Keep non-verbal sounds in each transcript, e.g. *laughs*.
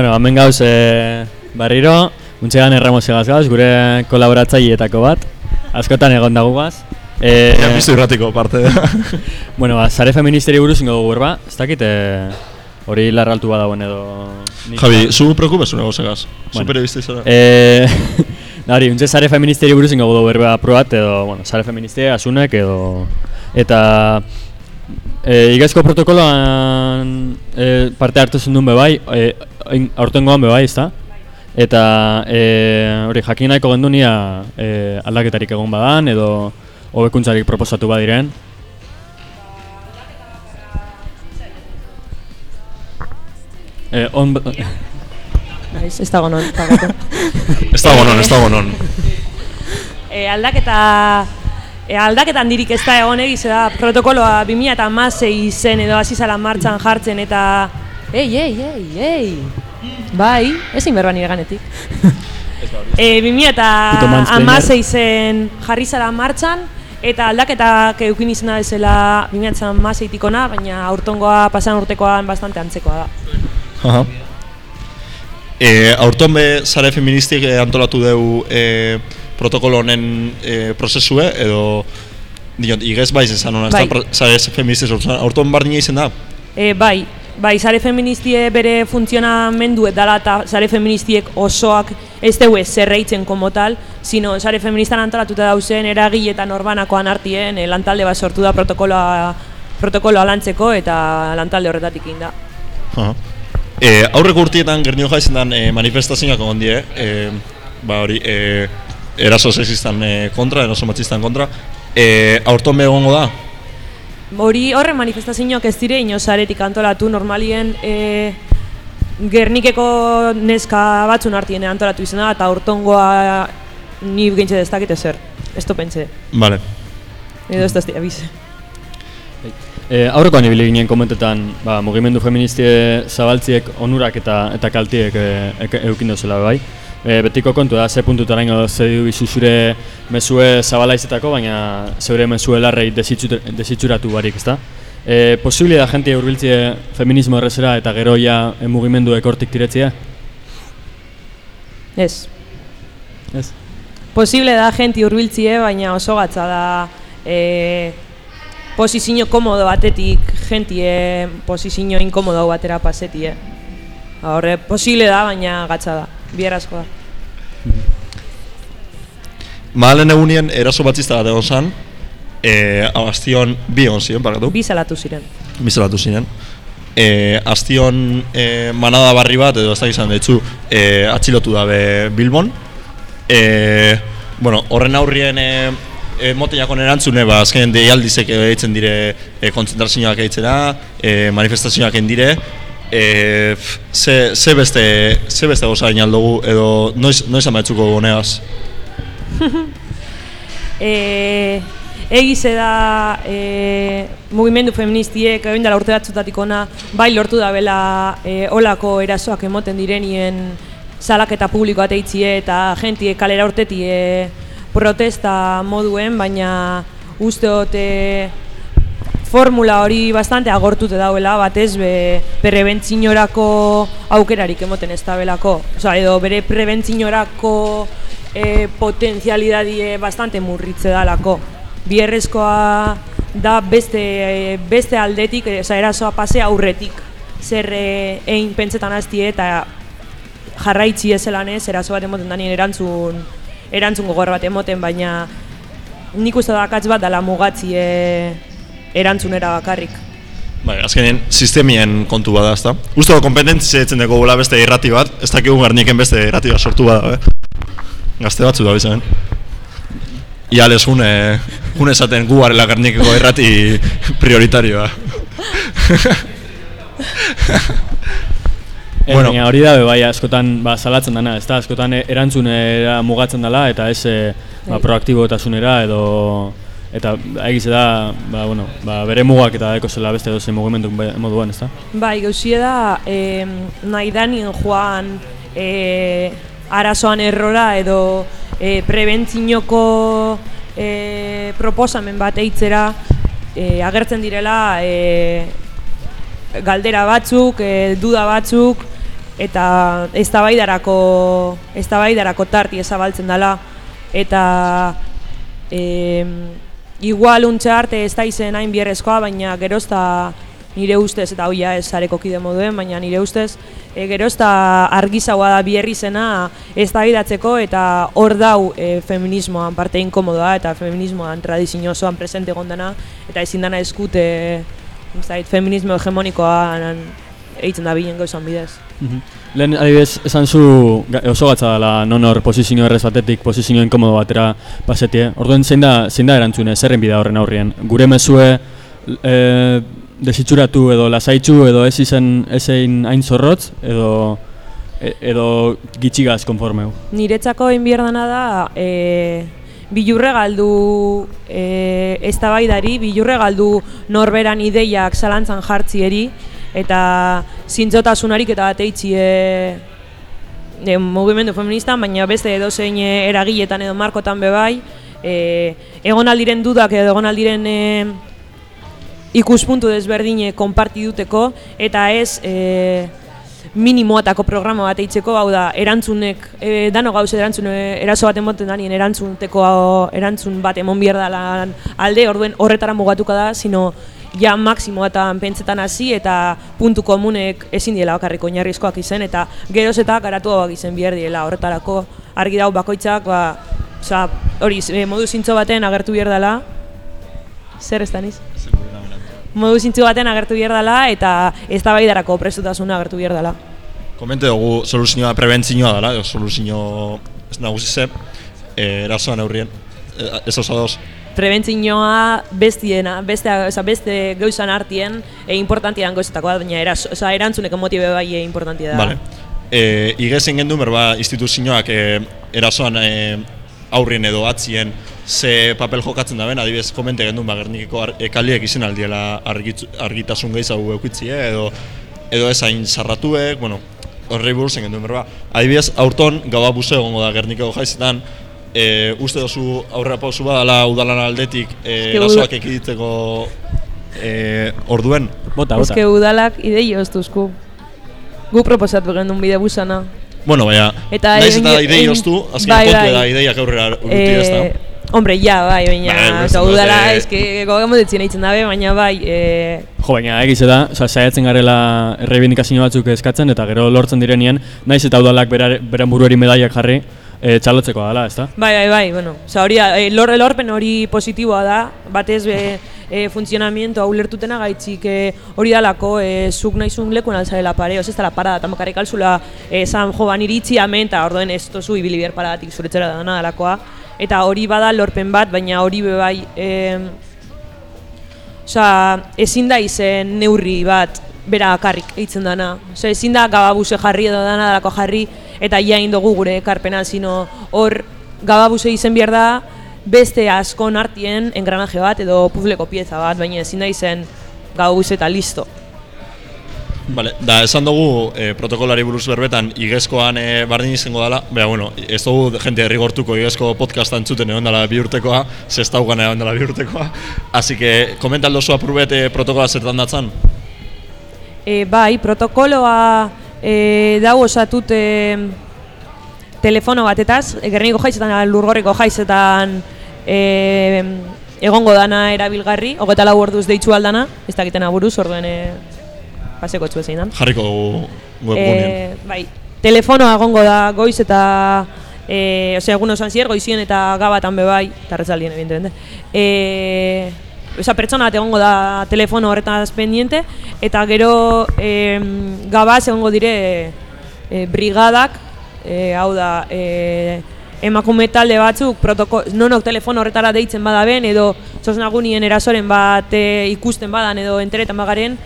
Bueno, hemen gauz e, barriro, untxegan erramos egaz gauz, gure kolaboratzaileetako bat, askotan egon dagugaz. E, ja, biztu irratiko parte. *laughs* bueno, ba, zare feministeri buruz ingo dugu berba, ez dakit e, hori larraltu badagoen edo... Javi, zu preocupes una gozagaz, bueno. zu periodista izan. E, *laughs* Nari, untxe zare feministeri buruz ingo dugu berba probat edo, bueno, zare feministeri asunek edo... Eta... E, Igaizko protokoloan e, parte hartu zen duen bebai, e, aurtengoan bebai, ezta? Eta e, hori jakin nahiko gendu nia e, aldaketarik egon badan edo hobekuntzarik proposatu badiren. Eh, on... *laughs* *laughs* Ez dago non, ez dago non, ez dago *laughs* non. Eh, aldaketa e, aldaketan dirik ez da egon egiz da protokoloa 2000 eta mazei zen edo hasi zala martxan jartzen eta ei, ei, ei, ei bai, ezin berba nire ganetik. E, 2000 eta amazei zen jarri zala martxan eta aldaketak eukin izena bezala 2000 eta amazeitik ona baina aurtongoa pasan urtekoan bastante antzekoa da. Aha. E, aurton be zare feministik antolatu dugu e, protokolo honen e, prozesue edo diot igez baiz esan ona bai. sare feministi aurton bardina izen da? E, bai bai sare feministie bere funtzionamendu dela eta sare feministiek osoak ez dugu zerreitzen como tal sino sare feministan antolatuta dauzen eragile eta norbanakoan artien e, lantalde bat sortu da protokoloa protokoloa lantzeko eta lantalde horretatik inda uh E, aurreko urtietan gernio jaizen dan e, manifestazioak egon die, e, ba hori, e, eraso sexistan e, kontra, eraso machistan kontra, e, aurton begongo da? Hori horren manifestazioak ez dire inozaretik antolatu, normalien e, Gernikeko neska batzun hartien antolatu izena eta aurtongoa ni gintze destakite zer, ez pentsa. Vale. Edo ez da ez abize. E, aurrekoan ibili ginen komentetan, ba, mugimendu feministie zabaltziek onurak eta eta kaltiek e, eukin dozela bai. E, betiko kontu da, ze puntutara ingo ze bizu zure mezue zabala izetako, baina zeure mezue larrei desitxuratu barik, ezta? E, Posibili da jentia urbiltzie feminismo errezera eta gero ja mugimendu ekortik tiretzia? Ez. Ez? Posible da jentia urbiltzie, baina oso gatza da e, posizio komodo batetik jentie posizio inkomodo batera pasetie. Horre, posible da, baina gatza da bierazko da. Mahalen egunien eraso batzista bat egon zan, e, abastion bi egon ziren, parkatu? Bi zelatu ziren. Bi zelatu ziren. E, astion e, manada barri bat, edo ez da izan detzu, e, atxilotu dabe Bilbon. E, bueno, horren aurrien e, e, moteiakon erantzune, ba, azken deialdizek egiten dire e, kontzentrazioak egitera, e, manifestazioak dire, e, ze, ze beste ze beste goza aldugu edo noiz noiz amaitzuko gonegaz *laughs* eh egize da e, mugimendu feministiek egin dela urte batzutatik ona bai lortu da bela e, olako erasoak emoten direnien salaketa publikoa teitzie eta jentie kalera urtetie protesta moduen baina usteote formula hori bastante agortute dauela, batez be prebentzinorako aukerarik emoten ez dabelako. Osa, edo bere prebentzinorako e, potenzialidadie bastante murritze dalako. Bierrezkoa da beste, e, beste aldetik, oza, erasoa pase aurretik. Zer e, egin pentsetan aztie eta jarraitzi ezelan ez, eraso bat emoten danien erantzun, erantzun gogor bat emoten, baina nik uste da akatz bat dala mugatzie erantzunera bakarrik. Bai, azkenien sistemien kontu bada, ezta? Uste da kompetentzia etzen dugu bola beste irrati bat, ez dakigu garniken beste irrati bat sortu bada, eh? Gazte batzu da bizan. Ia les june, june esaten gu garela garnikeko irrati prioritarioa. *laughs* bueno. hori da, bai, askotan ba, salatzen dana, ez da, askotan erantzunera mugatzen dela, eta ez eh, ba, bai. proaktibotasunera edo eta egiz da, ba, bueno, ba, bere mugak eta eko zela beste dozen mugimendu moduan, ez da? Bai, gauzie da, e, nahi danien joan e, arazoan errora edo e, prebentzinoko e, proposamen bat eitzera e, agertzen direla e, galdera batzuk, e, duda batzuk, eta eztabaidarako eztabaidarako tarti ezabaltzen dela eta e, igual untxe arte ez da izen hain bierrezkoa, baina gerozta nire ustez, eta hoia ez zareko kide moduen, baina nire ustez e, gerozta argizagoa da bierri zena ez da eta hor dau e, feminismoan parte inkomodoa eta feminismoan tradizio osoan presente gondana eta ezin dana eskute zait, feminismo hegemonikoan eitzen da bilen gauzan bidez. Mm Lehen adibidez, esan zu oso gatza dela non hor posizio errez batetik posizio inkomodo batera pasetie. Orduan zein da, zein da erantzune, zerren bida horren aurrien? Gure mezue e, desitxuratu edo lasaitzu edo ez izen ezein hain zorrotz edo e, edo gitxigaz konformeu? Niretzako inbierdana da e, bilurre galdu e, ez bilurre galdu norberan ideiak zalantzan jartzieri, eta zintzotasunarik eta bat eitzi e, mugimendu feminista, baina beste edo zein e, eragiletan edo markotan bebai, e, egon aldiren dudak edo egon aldiren e, ikuspuntu desberdine konparti duteko, eta ez e, minimoatako programa bat eitzeko, hau da, erantzunek, e, dano gauze erantzun, e, eraso bat emoten danien erantzunteko erantzun bat emon behar alde, orduen horretara mugatuka da, sino ja maksimoetan pentsetan hasi eta puntu komunek ezin diela bakarriko oinarrizkoak izen eta geroz eta garatuagoak izen behar diela. Horretarako argi dau bakoitzak ba, oza, hori modu zintzo baten agertu behar dela. Zer ez daniz? modu zintzo baten agertu behar dela eta ez da baidarako prestutasuna agertu behar dela. Komente dugu soluzioa prebentzioa dela, soluzio ez nagusi ze, eh, erasoan aurrien, eh, ez oso prebentzioa bestiena, beste, oza, beste gauzan artien e, importantia dango da, baina eraz, oza, erantzuneko motibe bai e, importantia da. Vale. E, Igezen gendu, berba, instituzioak e, erasoan e, aurrien edo atzien ze papel jokatzen da ben, adibidez komente gendu, ba, gernikeko ekaliek izen aldiela argitasun gehiz hau edo, edo ez hain sarratuek, bueno, horrei buruz zen gendu, berba. Adibidez, aurton, gaua buze egongo da gernikeko jaizetan, e, uste dozu aurrera pausu badala udalan aldetik e, erasoak ekiditzeko e, orduen? Bota, bota. Ez udalak idei oztuzku. Gu proposatu gendun bide busana. Bueno, baina, eta nahiz eta idei oztu, azken bai, bai. da ideiak aurrera urruti ez da. Eh, hombre, ja, bai, baina, bai, eta udala, e... eske, gogemo ditzen eitzen dabe, baina bai... E... Jo, baina, egiz da, oza, saiatzen garela errebindikazio batzuk eskatzen, eta gero lortzen direnien, naiz eta udalak beran buruari medaiak jarri, e, txalotzeko dela, ezta? Bai, bai, bai, bueno, oza, hori, e, lor, lorpen hori positiboa da, batez be, e, funtzionamiento hau lertutena gaitzik e, hori dalako, e, zuk naizun lekuen alzarela pare, oz ez da la parada, eta makarek alzula e, zan jo ban iritzi amen, eta orduen ez tozu ibili behar paradatik zuretzera dana dalakoa, eta hori bada lorpen bat, baina hori be bai, e, oza, ezin da izen neurri bat, bera akarrik eitzen dana, oza, ezin da gababuse jarri edo dana dalako jarri, eta ia dugu gure ekarpena, sino hor gababuse izen behar da beste askon artien engranaje bat edo publiko pieza bat, baina ezin da izen gababuse eta listo. Vale, da, esan dugu e, protokolari buruz berbetan igezkoan e, bardin izango dela, beha, bueno, ez dugu jente herrigortuko igezko podcast antzuten egon dela bi urtekoa, zestaugan egon dela bi urtekoa, así que, komentaldo zua probete protokola zertan datzan? E, bai, protokoloa e, dau osatut e, telefono batetaz, gerniko jaizetan, lurgorriko jaizetan e, egongo dana erabilgarri, hogeta lau orduz deitzu aldana, ez dakiten aburuz, orduen e, paseko txue zein dan. Jarriko webgunean. E, bai, telefonoa egongo da goiz eta e, osea, egun osan zier, goizien eta gabatan bebai, eta retzaldien, evidentemente. E, esa pertsona bat egongo da telefono horretaz pendiente eta gero e, gabaz egongo dire e, brigadak e, hau da e, emakume talde batzuk protoko, nonok telefono horretara deitzen bada ben edo txosnagunien erasoren bat e, ikusten badan edo enteretan bagaren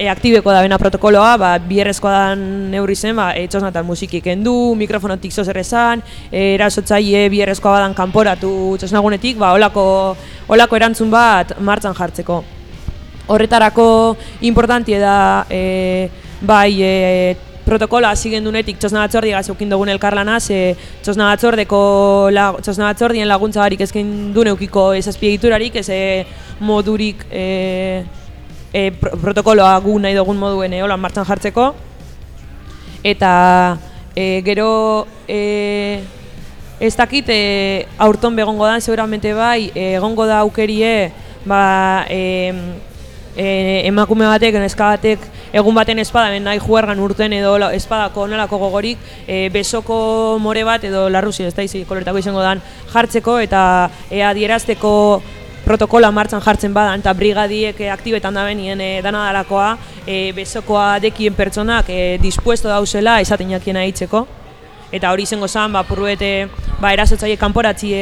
e, aktibeko da bena protokoloa, ba, bierrezkoa da neurri zen, ba, e, txosnatan musikik endu, mikrofonotik zozer esan, e, erasotzaile bierrezkoa badan kanporatu txosnagunetik, ba, olako, olako erantzun bat martzan jartzeko. Horretarako importantie da, e, bai, e, protokola hasi gendunetik txosna batzordi gaz eukin dugun elkarlana, ze txosna batzordeko la, txosna batzordien laguntza barik ezkin du neukiko ez azpiegiturarik, ez modurik e, e, protokoloa gu nahi dugun moduen eola martzan jartzeko. Eta e, gero e, ez dakit e, aurton begongo da, seguramente bai, egongo da aukerie ba, e, e, emakume batek, neska batek, egun baten espada ben nahi juergan urten edo espadako onelako gogorik e, besoko more bat edo larrusi ez da izi koloretako izango dan jartzeko eta ea dierazteko protokola martxan jartzen badan eta brigadiek e, aktibetan da benien e, dana dalakoa e, besokoa dekien pertsonak e, dispuesto dauzela esaten jakiena hitzeko eta hori izango zen, ba, purruete, ba, erasotzaile kanporatzi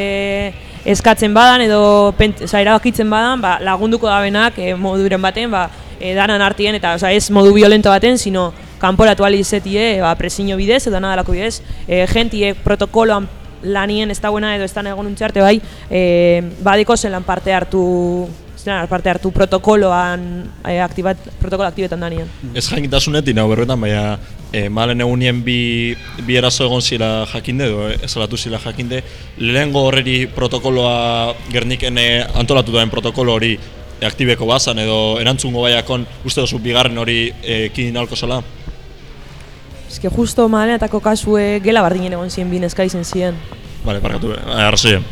eskatzen badan edo pent, erabakitzen badan, ba, lagunduko da benak e, moduren baten, ba, e, danan artien, eta oza, ez modu violento baten, sino kanporatu alizetie, ba, presiño bidez, edo nadalako bidez, e, gentiek protokoloan lanien ez dagoena edo ez da egon untxarte bai, e, badiko zelan parte hartu zelan parte hartu protokoloan e, aktibat, protokolo aktibetan danien. Ez jakintasunetik nago berbetan, baina e, malen egunien bi, bi eraso egon zila jakinde, edo ez alatu zila jakinde, lehengo horreri protokoloa Gerniken eh, antolatu duen protokolo hori e, aktibeko bazan, edo erantzungo baiakon, uste duzu bigarren hori e, ekidin alko zela? Eske justo malenetako kasue gela bardinen egon ziren bi neska izen ziren. Bale, parkatu, arrazoien.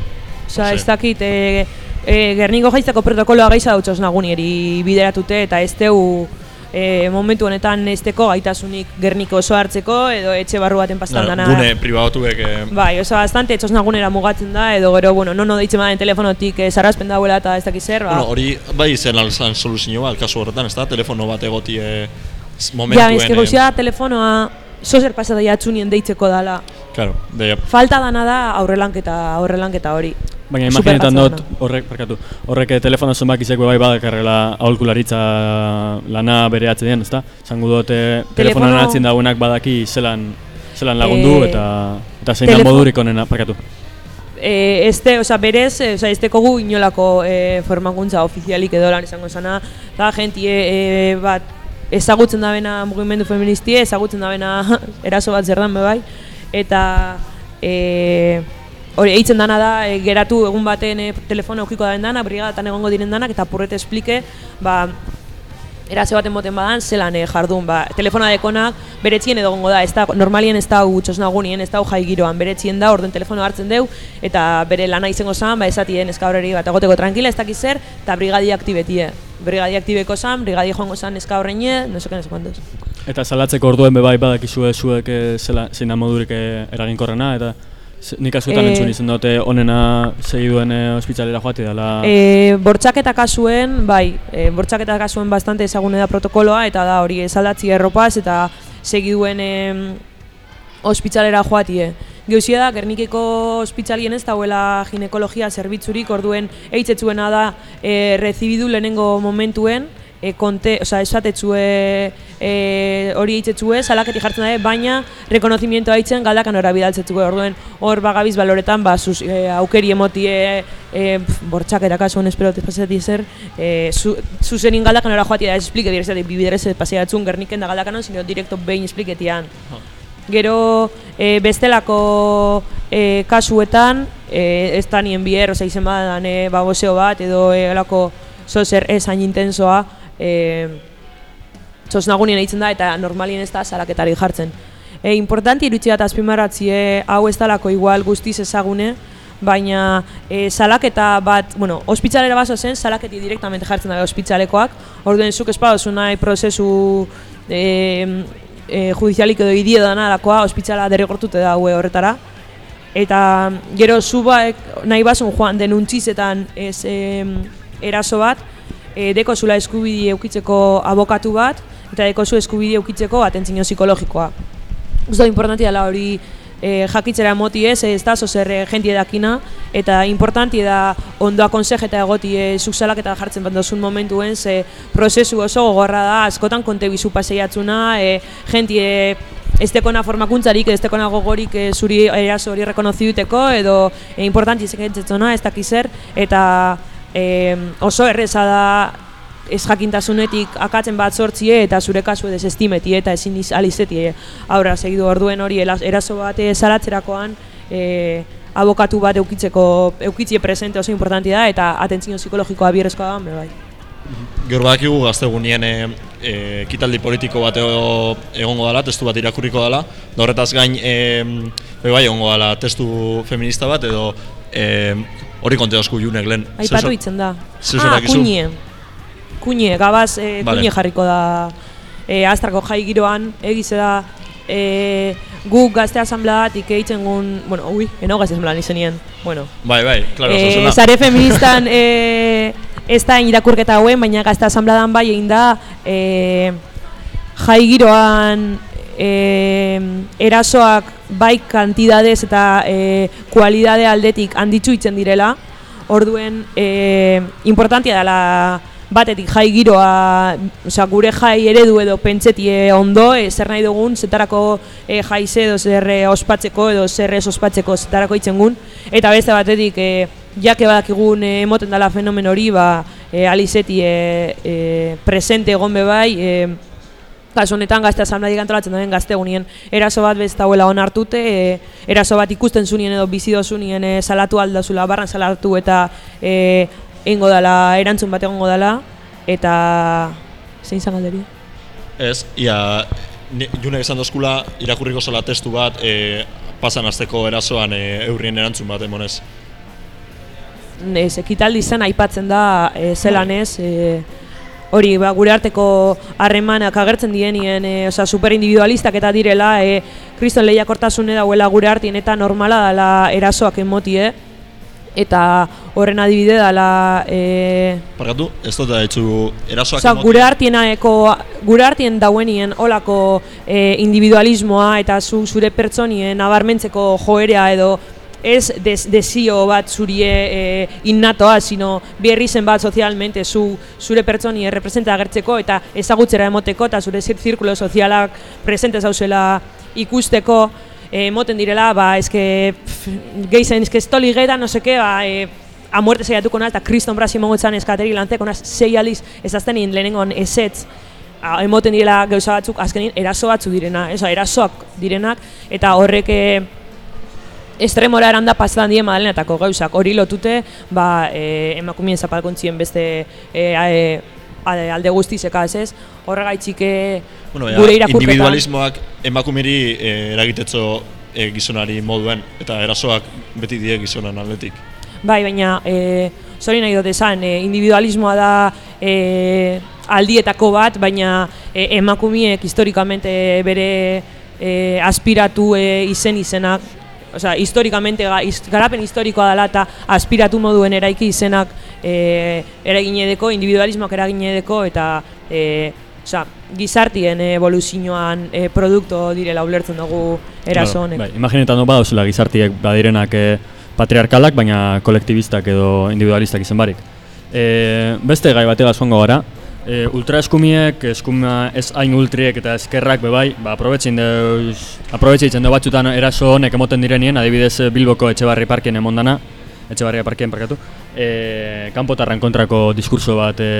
Osea, Sí. ez dakit, e, e, Gerniko jaizteko protokoloa gaitza dautxos nagunieri bideratute eta ez teu e, momentu honetan ez teko gaitasunik Gerniko oso hartzeko edo etxe barru baten pastan dana. gune pribatuek e, Bai, oso bastante etxos nagunera mugatzen da edo gero, bueno, nono deitzen baden telefonotik e, sarrazpen dauela eta ez dakit zer, ba. bueno, hori bai zen alzan soluzio bat, kasu horretan, ez da? Telefono bat egoti e, ja, momentuen... eske telefonoa zozer pasada jatsunien deitzeko dala. Claro, de, Falta dana da aurrelanketa, aurrelanketa hori. Baina imaginetan dut horrek, parkatu, horrek eh, telefono zenbakizeko bai badakarrela aholkularitza lana bere atzedian, ezta? Zango dut eh, telefonoan Telefono- atzien dauenak badaki zelan, zelan lagundu Eh, eta eta zein da modurik onena, parkatu. e, este, osea, berez, e, osea, ez dekogu inolako e, formakuntza ofizialik edo lan izango zana, da jentie e, bat ezagutzen da bena mugimendu feministie, ezagutzen da bena *laughs* eraso bat zer dan be bai, eta e, hori eitzen dana da, e, geratu egun baten e, telefono eukiko da dana, brigadatan egongo diren danak, eta purrete esplike, ba, eraso baten moten badan, zelan eh, jardun, ba, telefona dekonak beretzien edo da, ez da, normalien ez da gutxos nagunien, ez da jai giroan, beretzien da, orden telefono hartzen deu, eta bere lana izango zan, ba, esatien eska horreri bat, egoteko tranquila, ez dakiz zer, eta brigadi aktibetie. Brigadi aktibeko zan, brigadi joango zan eska horreine, no seke, no sekuantos. Eta salatzeko orduen be bai badakizue zuek eh, zela, zein da modurik eh, eraginkorrena, eta nik askotan Eh, entzun izan dute onena segiduen eh, ospitalera joate dela... E, bortxaketa kasuen, bai, e, bortxaketa kasuen bastante ezagune da protokoloa, eta da hori esaldatzi erropaz, eta segiduen em, ospitalera joatie. Geuzia da, Gernikeko ospitalien ez dauela ginekologia zerbitzurik, orduen eitzetzuena da e, rezibidu lehenengo momentuen, e, konte, oza, esatetzue e, hori eitzetzue, salaketi jartzen dabe, baina rekonozimiento haitzen galdakan ora bidaltzetzue, orduen hor bagabiz baloretan, ba, sus, e, aukeri emotie, e, pf, bortxaketa kasuan espero pasati zer, e, zu, zuzenin galdakan ora joatia da, ez esplike direzate, bibidrez paseatzun gerniken da galdakanon, sino direkto behin espliketian. Gero e, bestelako e, kasuetan, e, ez da nien bier, oza, izen badan e, baboseo bat, edo e, alako zozer ez hain intensoa, e, txosnagunien eitzen da, eta normalien ez da salaketari jartzen. E, importanti irutzi bat azpimarratzie hau ez dalako igual guztiz ezagune, baina e, salaketa bat, bueno, ospitzalera baso zen, salaketi direktamente jartzen dabe ospitzalekoak, orduen zuk espadozu nahi prozesu e, e, judizialik edo idio danarakoa ospitzala derrigortute da horretara. Eta gero zubaek nahi basun joan denuntzizetan ez em, eraso bat, e, deko zula eskubide eukitzeko abokatu bat, eta deko zu eskubide eukitzeko atentzio psikologikoa. Uste importanti dela hori e, jakitzera emoti ez, ez da zozer e, jentie dakina, eta importanti da ondo akonsejeta egoti e, zuk eta jartzen bat dozun momentuen, ze prozesu oso gogorra da, askotan konte bizu paseiatzuna, e, jentie ez tekona formakuntzarik, ez tekona gogorik e, zuri eraso hori rekonoziduteko, edo e, importanti izeketzetzona, ez dakiz zer, eta e, oso erreza da ez jakintasunetik akatzen bat sortzie eta zure kasu desestimeti eta ezin iz- alizetie. Aurra segidu orduen hori eraso bat eh, salatzerakoan e, abokatu bat eukitzeko eukitzie presente oso importanti da eta atentzio psikologikoa bierrezkoa da, bai. Gero badakigu gaztegunien e, e, ekitaldi politiko bat ego- egongo dela, testu bat irakurriko dela, da horretaz gain e, bai egongo dela testu feminista bat edo e, hori konte osku junek lehen. Aipatu itzen da. Ah, kuñe. Kuñe, gabaz e, Vale. kuñe jarriko da e, astrako jai giroan, egize da e, guk gazte asambladatik eitzen gun, bueno, ui, eno gazte asambladan izenien, bueno. Bai, bai, claro, e, zare feministan *laughs* e, ez da irakurketa hauen, baina gazte asambladan bai egin da e, jai giroan e, erasoak bai kantidadez eta e, kualidade aldetik handitzu itzen direla, orduen e, importantia dela batetik jai giroa, osea, gure jai eredu edo pentsetie ondo, e, zer nahi dugun, zetarako e, jaize edo zer ospatzeko edo zer ez ospatzeko zetarako itzen gun, eta beste batetik e, jake badakigun e, emoten dela fenomen hori, ba, e, alizeti e, e, presente egon be bai, e, Kasu honetan gazte asamladik antolatzen den gazte egunien eraso bat bez dauela onartute, e, eraso bat ikusten zunien edo bizi dozunien e, salatu aldazula, barran salatu eta e, egingo dela, erantzun bat egongo dela, eta zein izan galderi? Ez, ia, junek esan dozkula irakurriko zola testu bat e, pasan azteko erasoan e, eurrien erantzun bat emonez. Ez, ekitaldi zen aipatzen da e, zelan ez, e, hori ba, gure arteko harremanak agertzen dienien, e, osea, superindividualistak eta direla, e, kriston lehiakortasune dauela gure artien eta normala dela erasoak emotie, eta horren adibide dela e, Parkatu, ez dut etzu erasoak Osa, gure artieneko, gure artien dauenien olako e, individualismoa eta zu zure pertsonien nabarmentzeko joerea edo ez des, desio bat zurie e, innatoa, sino bierri zen bat sozialmente zu, zure pertsonie representa agertzeko eta ezagutzera emoteko eta zure zir- zirkulo sozialak presente zauzela ikusteko e, emoten direla, ba, eske, geizen, eske estoli geta, no seke, ba, e, a muerte saiatuko naz, eta kriston brasi mongo etzan eskateri lanteko naz, sei aliz ezaztenin lehenengon ezetz, a, emoten direla gauza batzuk, azkenin eraso batzu direna, ez, erasoak direnak, eta horrek e, estremora eranda pasetan die madalenetako gauzak, hori lotute, ba, e, emakumeen zapalkontzien beste e, e, alde guztizeka ez ez, horregaitzik e, bueno, ja, gure irakurketan. individualismoak emakumeri e, eragitetzo e, gizonari moduen, eta erasoak beti die gizonan aldetik. Bai, baina e, zori nahi dut esan, e, individualismoa da e, aldietako bat, baina e, emakumiek historikamente bere e, aspiratu e, izen izenak, Osea, historikamente, ga, his- garapen historikoa dela eta aspiratu moduen eraiki izenak e, eragin edeko, individualismoak eragin edeko eta e, osea, gizartien evoluzioan e, produkto direla ulertzen dugu eraso honek. Bai, imaginetan dut badauzela gizartiek badirenak e, patriarkalak, baina kolektibistak edo individualistak izan barik. E, beste gai batela zongo gara, e, ultra eskumiek, eskuma ez hain ultriek eta eskerrak bebai, ba, aprobetxein deuz, aprobetxeitzen du batzutan eraso honek emoten direnien, adibidez eh, Bilboko Etxebarri Parkien emondana, Etxebarria Parkien parkatu, e, kanpotarran kontrako diskurso bat e,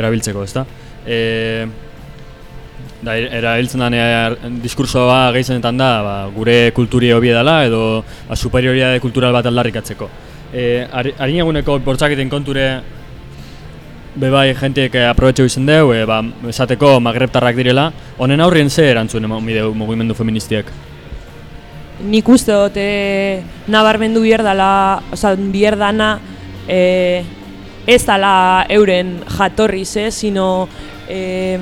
erabiltzeko, ezta? E, Da, erabiltzen den e, diskursoa gehienetan da, ba, gure kulturi hobie dela edo ba, superioritate kultural bat aldarrikatzeko. E, ari- harin eguneko bortzaketen konture bebai jenteek eh, aprobetxo izan deu, e, ba, esateko magrebtarrak direla, honen aurrien ze erantzun eman bideu mugimendu feministiek? nik uste dut e, nabarmendu bier dala, oza, bier dana e, ez dala euren jatorriz, eh, sino e,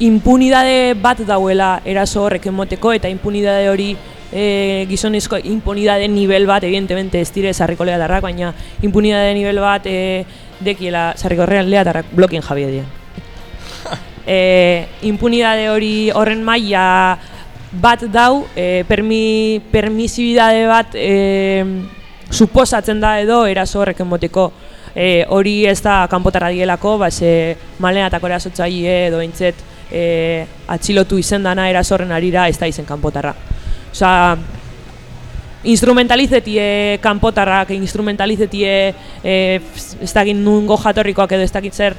impunidade bat dauela eraso horrek emoteko eta impunidade hori e, gizonezko impunidade nivel bat, evidentemente ez dire sarriko leatarrak, baina impunidade nivel bat e, dekiela sarriko real leatarrak blokien jabie dien. *laughs* e, impunidade hori horren maila bat dau, e, permi, permisibidade bat e, suposatzen da edo eraso horrek emoteko. E, hori ez da kanpotarra dielako, ba, ze malenatako erasotzaile edo intzet e, atxilotu izen dana erasorren arira ez da izen kanpotarra. Osa, instrumentalizetie kanpotarrak, instrumentalizetie e, ez dakit nungo jatorrikoak edo ez dakit zer,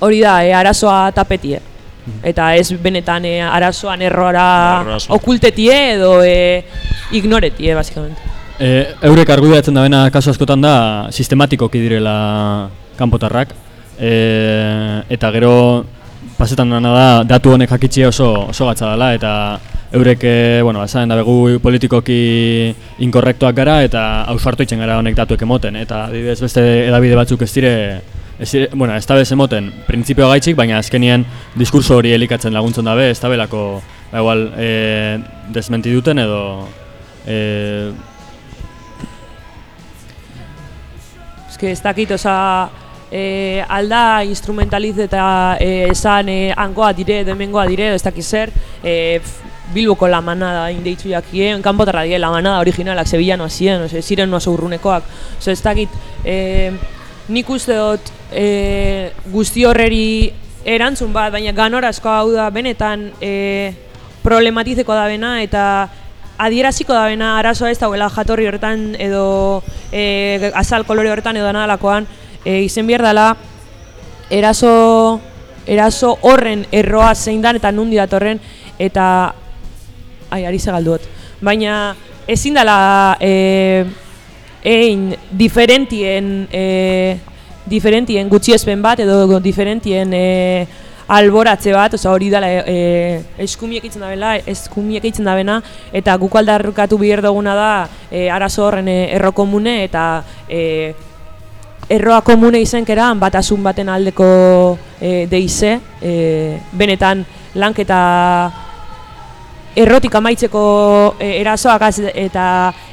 hori da, e, arazoa tapetie. Eta ez benetan e, arazoan errora okultetie edo e, ignoretie, basikamente. E, eurek argudiatzen dabena kasu askotan da sistematikoki direla kanpotarrak. e, eta gero pasetan dana da datu honek jakitxia oso, oso gatza dela eta eurek, e, bueno, esan da begu politikoki inkorrektuak gara eta ausartu itzen gara honek datuek emoten. Eta adibidez beste edabide batzuk ez dire Ez, bueno, ez da bez emoten, printzipioa gaitxik, baina azkenien diskurso hori elikatzen laguntzen dabe, ez da belako, ba, igual, e, desmenti duten edo, e, ez dakit, oza, e, alda instrumentaliz eta e, esan e, hangoa dire, edo hemengoa dire, ez dakit zer, e, Bilboko la manada indeitzu jakie, kanpotarra die la manada originalak Sevillano hasien, ose, ziren oso urrunekoak. Oza, ez dakit, e, nik uste dut e, guzti horreri erantzun bat, baina ganorazko hau da benetan e, problematizeko da bena eta adieraziko da bena arazoa ez dauela jatorri horretan edo e, azal kolore horretan edo nadalakoan e, izen behar dela eraso, eraso horren erroa zein dan eta nundi datorren eta ai, ari zegalduot. Baina ezin dela e, ein diferentien e, diferentien gutxiespen bat edo diferentien e, alboratze bat, oza hori dela e, e, eskumiek itzen dabela, eskumiek itzen dabena, eta guk aldarrukatu bihar duguna da e, arazo horren e, erro komune eta e, erroa komune izenkera batasun baten aldeko e, deize, e, benetan lanketa errotik amaitzeko e, erasoak az, eta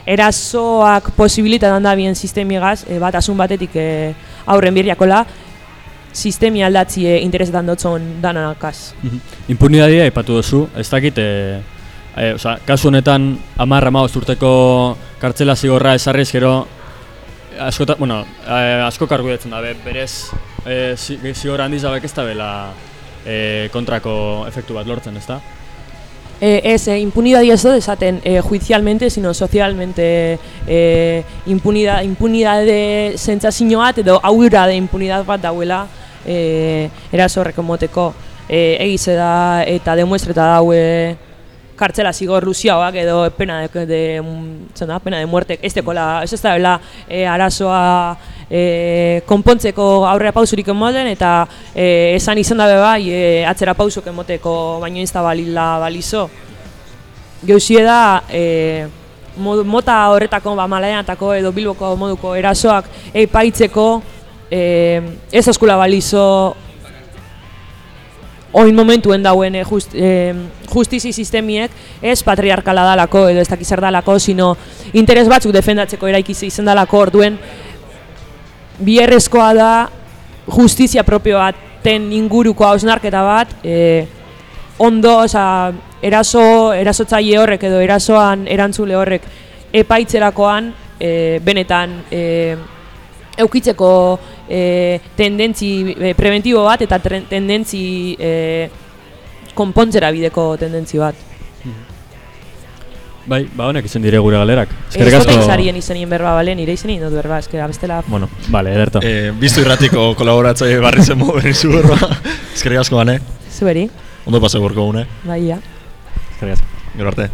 erasoak posibilitatean da bien sistemiagaz, e, batasun batetik e, aurren birriakola, sistemi aldatzi e, interesetan dotzon danakaz. Impunidadia aipatu duzu, ez dakit, e, e, oza, kasu honetan hamar hamabost urteko kartzela zigorra esarriz gero askota, bueno, e, asko kargu detzen dabe, berez e, zi- zigorra handiz dabek ez da bela e, kontrako efektu bat lortzen, ez da? Eh, ez, eh, impunidad ez dut esaten eh, juicialmente, sino socialmente eh, impunidad, impunidade sentsazio bat edo aurra de impunidad bat dauela eh, eraso horrek emoteko eh, egize da eta demuestreta daue kartzela zigor luziagoak edo pena de, de, zen da, pena de muerte ez dekola, ez ez da bela eh, arazoa eh, konpontzeko aurrera pausurik emoten eta eh, esan izan dabe bai eh, atzera pausuk emoteko baino ez da balila balizo. Geuzie da eh, modu, mota horretako ba, malaenatako edo bilboko moduko erasoak eipaitzeko eh, ez askula balizo oin momentuen dauen eh, just, eh, justizi sistemiek ez patriarkala dalako edo ez dakiz zer dalako, sino interes batzuk defendatzeko eraikiz izan dalako. Orduen biherrezkoa da justizia propio baten inguruko hausnarketa bat eh, ondo, oza, eraso, erasotzaile horrek edo erasoan erantzule horrek epaitzerakoan eh, benetan eh, eukitzeko e, tendentzi e, preventibo bat eta tre- tendentzi e, konpontzera bideko tendentzi bat. Bai, ba honek izan dire gure galerak. Ez Eskerrik asko. izarien izenien berba bale, nire izenien dut berba, eskera bestela Bueno, vale, ederto. Eh, biztu irratiko kolaboratzaile barri zen moben izu berba. Eskerrik asko gane. zuberi, Ondo pasa gorko gune. bai, ja. Eskerrik asko. Gero arte.